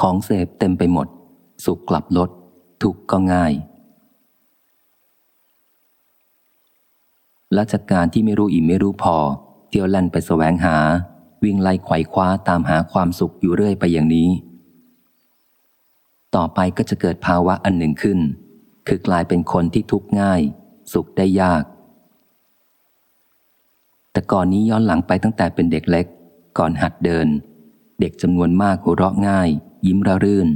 ของเสพเต็มไปหมด สุขกลับลด ทุกข์ก็ง่าย และจากการที่ไม่รู้อิ่มไม่รู้พอ เที่ยวแล่นไปแสวงหา วิ่งไล่ไขว่คว้าตามหาความสุขอยู่เรื่อยไปอย่างนี้ ต่อไปก็จะเกิดภาวะอันหนึ่งขึ้น คือกลายเป็นคนที่ทุกข์ง่าย สุขได้ยาก แต่ก่อนนี้ย้อนหลังไปตั้งแต่เป็นเด็กเล็ก ก่อนหัดเดินเด็กจำนวนมากหัวเราะง่าย ยิ้มระรื่น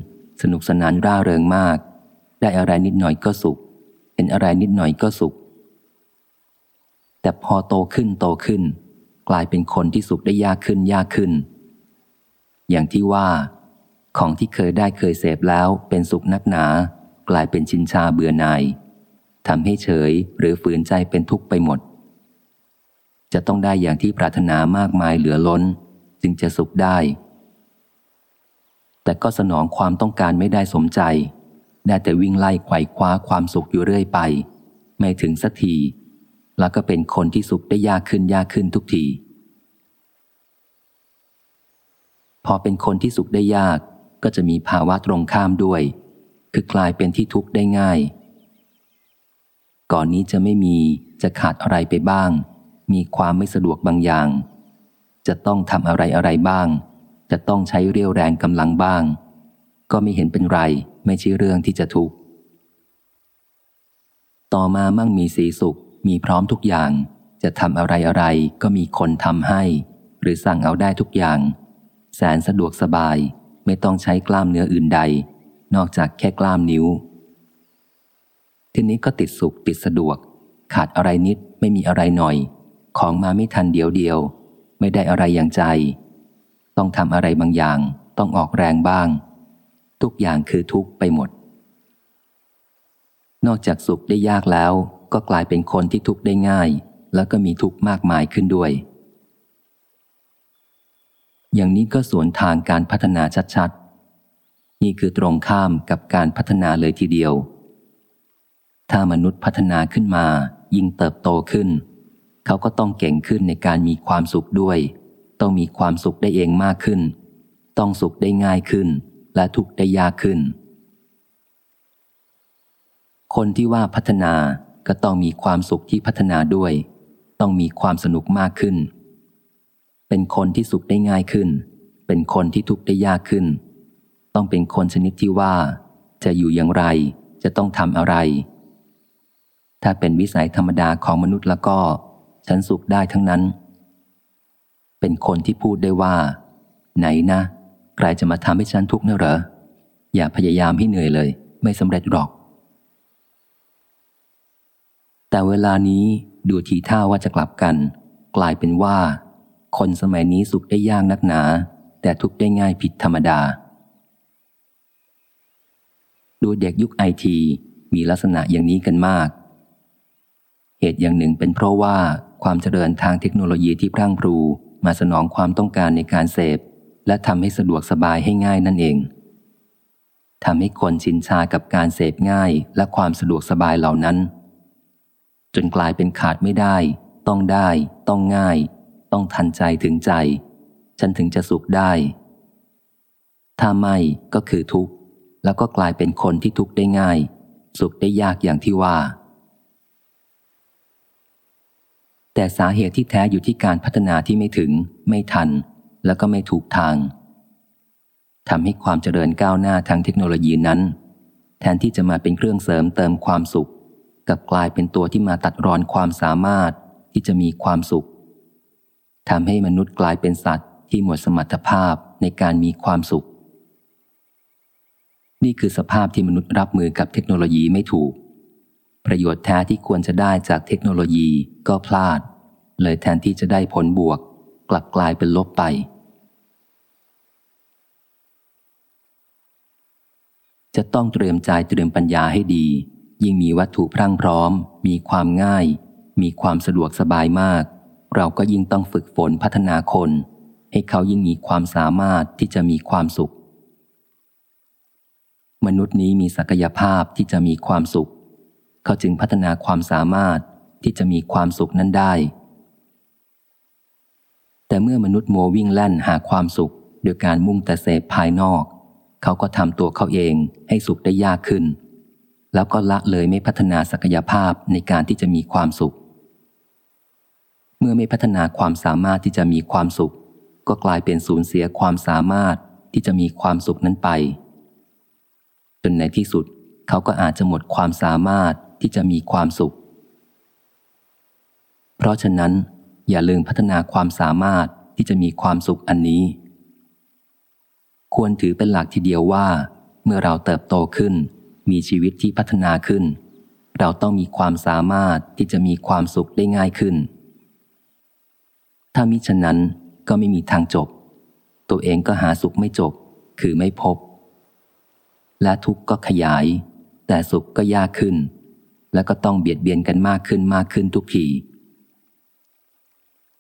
สนุกสนานร่าเริงมาก ได้อะไรนิดหน่อยก็สุข เห็นอะไรนิดหน่อยก็สุข แต่พอโตขึ้นโตขึ้น กลายเป็นคนที่สุขได้ยากขึ้นยากขึ้น อย่างที่ว่า ของที่เคยได้เคยเสพแล้วเป็นสุขนักหนา กลายเป็นชินชาเบื่อหน่ายทำให้เฉยหรือฝืนใจเป็นทุกข์ไปหมด จะต้องได้อย่างที่ปรารถนามากมายเหลือล้น จึงจะสุขได้ แต่ก็สนองความต้องการไม่ได้สมใจ ได้แต่วิ่งไล่ไขว่คว้าความสุขอยู่เรื่อยไป ไม่ถึงสักที แล้วก็เป็นคนที่สุขได้ยากขึ้นยากขึ้นทุกที พอเป็นคนที่สุขได้ยาก ก็จะมีภาวะตรงข้ามด้วย คือกลายเป็นที่ทุกข์ได้ง่าย ก่อนนี้จะไม่มีจะขาดอะไรไปบ้าง มีความไม่สะดวกบางอย่าง จะต้องทำอะไรอะไรบ้าง จะต้องใช้เรี่ยวแรงกำลังบ้าง ก็ไม่เห็นเป็นไร ไม่ใช่เรื่องที่จะทุกข์ ต่อมามั่งมีสีสุข มีพร้อมทุกอย่าง จะทำอะไรอะไรก็มีคนทำให้ หรือสั่งเอาได้ทุกอย่าง แสนสะดวกสบาย ไม่ต้องใช้กล้ามเนื้ออื่นใด นอกจากแค่กล้ามนิ้ว ทีนี้ก็ติดสุขติดสะดวก ขาดอะไรนิดไม่มีอะไรหน่อย ของมาไม่ทันเดียวเดียว ไม่ได้อะไรอย่างใจ ต้องทำอะไรบางอย่าง ต้องออกแรงบ้าง ทุกอย่างคือทุกไปหมด นอกจากสุขได้ยากแล้ว ก็กลายเป็นคนที่ทุกได้ง่าย แล้วก็มีทุกมากมายขึ้นด้วย อย่างนี้ก็สวนทางการพัฒนาชัดๆ นี่คือตรงข้ามกับการพัฒนาเลยทีเดียว ถ้ามนุษย์พัฒนาขึ้นมา ยิ่งเติบโตขึ้น เขาก็ต้องเก่งขึ้นในการมีความสุขด้วย ต้องมีความสุขได้เองมากขึ้น ต้องสุขได้ง่ายขึ้น และทุกข์ได้ยากขึ้น คนที่ว่าพัฒนาก็ต้องมีความสุขที่พัฒนาด้วย ต้องมีความสนุกมากขึ้น เป็นคนที่สุขได้ง่ายขึ้น เป็นคนที่ทุกข์ได้ยากขึ้น ต้องเป็นคนชนิดที่ว่า จะอยู่อย่างไร จะต้องทำอะไร ถ้าเป็นวิสัยธรรมดาของมนุษย์แล้วก็ ฉันสุขได้ทั้งนั้น เป็นคนที่พูดได้ว่า ไหนนะ ใครจะมาทำให้ฉันทุกข์เนะเหรอ อย่าพยายามให้เหนื่อยเลย ไม่สำเร็จหรอก แต่เวลานี้ดูทีท่าว่าจะกลับกัน กลายเป็นว่า คนสมัยนี้สุขได้ยากนักหนา แต่ทุกข์ได้ง่ายผิดธรรมดา ดูเด็กยุคไอทีมีลักษณะอย่างนี้กันมาก เหตุอย่างหนึ่งเป็นเพราะว่าความเจริญทางเทคโนโลยีที่พรั่งพรู มาสนองความต้องการในการเสพ และทำให้สะดวกสบายให้ง่ายนั่นเองทำให้คนชินชากับการเสพง่ายและความสะดวกสบายเหล่านั้น จนกลายเป็นขาดไม่ได้ ต้องได้ ต้องง่าย ต้องทันใจถึงใจ ฉันถึงจะสุขได้ ถ้าไม่ก็คือทุกข์ แล้วก็กลายเป็นคนที่ทุกข์ได้ง่าย สุขได้ยากอย่างที่ว่า แต่สาเหตุที่แท้อยู่ที่การพัฒนาที่ไม่ถึง ไม่ทัน แล้วก็ไม่ถูกทางทำให้ความเจริญก้าวหน้าทางเทคโนโลยีนั้น แทนที่จะมาเป็นเครื่องเสริมเติมความสุข กับกลายเป็นตัวที่มาตัดรอนความสามารถที่จะมีความสุขทำให้มนุษย์กลายเป็นสัตว์ที่หมดสมรรถภาพในการมีความสุข นี่คือสภาพที่มนุษย์รับมือกับเทคโนโลยีไม่ถูก ประโยชน์แท้ที่ควรจะได้จากเทคโนโลยีก็พลาด เลยแทนที่จะได้ผลบวก กลับกลายเป็นลบไป จะต้องเตรียมใจเตรียมปัญญาให้ดี ยิ่งมีวัตถุพรั่งพร้อม มีความง่าย มีความสะดวกสบายมาก เราก็ยิ่งต้องฝึกฝนพัฒนาคน ให้เขายิ่งมีความสามารถที่จะมีความสุข มนุษย์นี้มีศักยภาพที่จะมีความสุข เขาจึงพัฒนาความสามารถที่จะมีความสุขนั้นได้ แต่เมื่อมนุษย์โมวิ่งแล่นหาความสุขโดยการมุ่งแต่เสพภายนอก เขาก็ทำตัวเขาเองให้สุขได้ยากขึ้น แล้วก็ละเลยไม่พัฒนาศักยภาพในการที่จะมีความสุข เมื่อไม่พัฒนาความสามารถที่จะมีความสุข ก็กลายเป็นสูญเสียความสามารถที่จะมีความสุขนั้นไป จนในที่สุดเขาก็อาจจะหมดความสามารถ ที่จะมีความสุข เพราะฉะนั้น อย่าลืมพัฒนาความสามารถที่จะมีความสุขอันนี้ ควรถือเป็นหลักทีเดียวว่า เมื่อเราเติบโตขึ้น มีชีวิตที่พัฒนาขึ้น เราต้องมีความสามารถที่จะมีความสุขได้ง่ายขึ้น ถ้ามิฉะนั้นก็ไม่มีทางจบ ตัวเองก็หาสุขไม่จบ คือไม่พบ และทุกข์ก็ขยาย แต่สุขก็ยากขึ้น และก็ต้องเบียดเบียนกันมากขึ้นมากขึ้นทุกที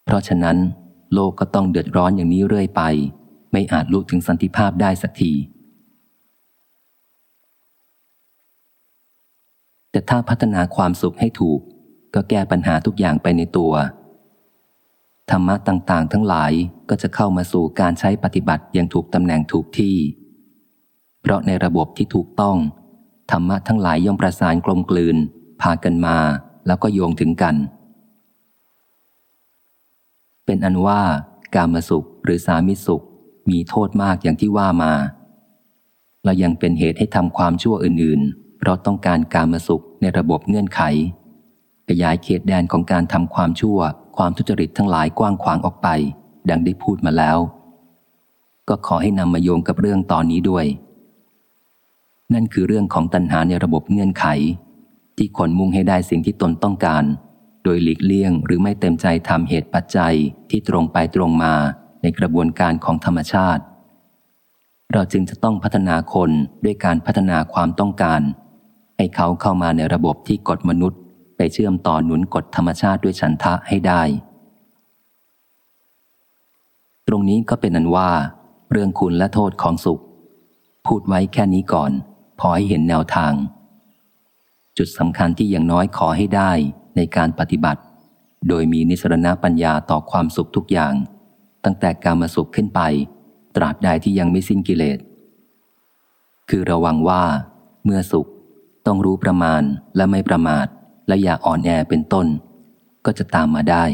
เพราะฉะนั้น โลกก็ต้องเดือดร้อนอย่างนี้เรื่อยไป ไม่อาจลุถึงสันติภาพได้สักที แต่ถ้าพัฒนาความสุขให้ถูก ก็แก้ปัญหาทุกอย่างไปในตัว ธรรมะต่างๆ ทั้งหลายก็จะเข้ามาสู่การใช้ปฏิบัติอย่างถูกตำแหน่งถูกที่ เพราะในระบบที่ถูกต้องธรรมะทั้งหลายย่อมประสานกลมกลืน พากันมาแล้วก็โยงถึงกัน เป็นอันว่าการมาสุขหรือสามิสุขมีโทษมากอย่างที่ว่ามาและยังเป็นเหตุให้ทำความชั่วอื่น ๆ เพราะต้องการการมาสุขในระบบเงื่อนไข ขยายเขตแดนของการทำความชั่ว ความทุจริตทั้งหลายกว้างขวางออกไป ดังได้พูดมาแล้ว ก็ขอให้นำมาโยงกับเรื่องตอนนี้ด้วย นั่นคือเรื่องของตัณหาในระบบเงื่อนไข ที่คนมุ่งให้ได้สิ่งที่ตนต้องการ โดยหลีกเลี่ยงหรือไม่เต็มใจทำเหตุปัจจัยที่ตรงไปตรงมาในกระบวนการของธรรมชาติ เราจึงจะต้องพัฒนาคนด้วยการพัฒนาความต้องการ ให้เขาเข้ามาในระบบที่กฎมนุษย์ ไปเชื่อมต่อหนุนกฎธรรมชาติด้วยฉันทะให้ได้ ตรงนี้ก็เป็นนันว่า เรื่องคุณและโทษของสุข พูดไว้แค่นี้ก่อน พอให้เห็นแนวทาง จุดสำคัญที่อย่างน้อยขอให้ได้ในการปฏิบัติ โดยมีนิสรณปัญญาต่อความสุขทุกอย่าง ตั้งแต่การมาสุขขึ้นไป ตราบใดที่ยังไม่สิ้นกิเลส คือระวังว่า เมื่อสุขต้องรู้ประมาณและไม่ประมาท และอย่าอ่อนแอเป็นต้น ก็จะตามมาได้